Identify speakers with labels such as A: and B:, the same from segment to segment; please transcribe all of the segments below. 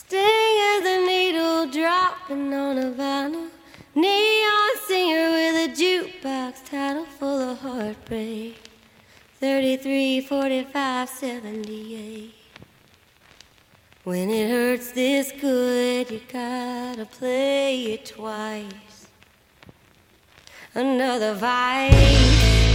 A: Sting as a needle dropping on a vinyl. Neon singer with a jukebox title full of heartbreak. 33, 45, 78. When it hurts this good, you gotta play it twice. Another vice.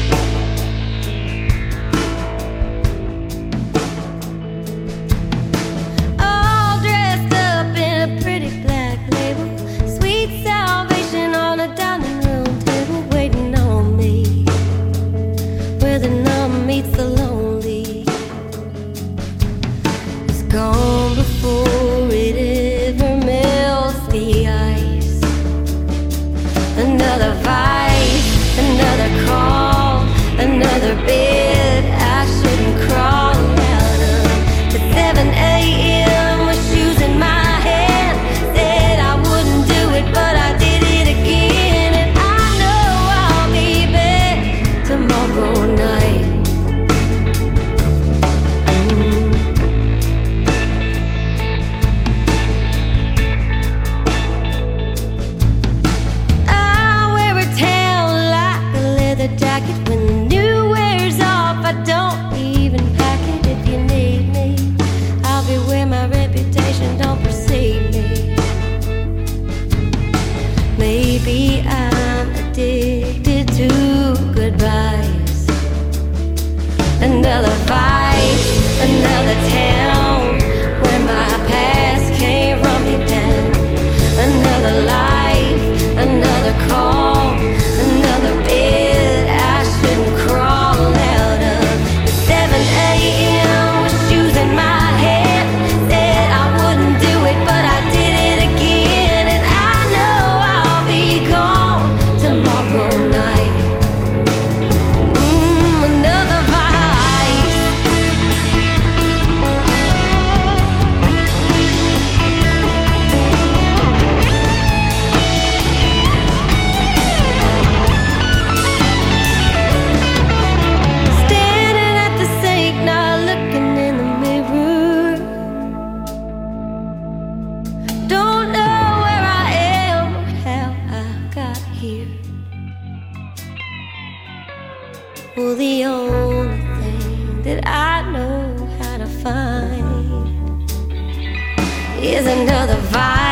A: the only thing that I know how to find is another vibe.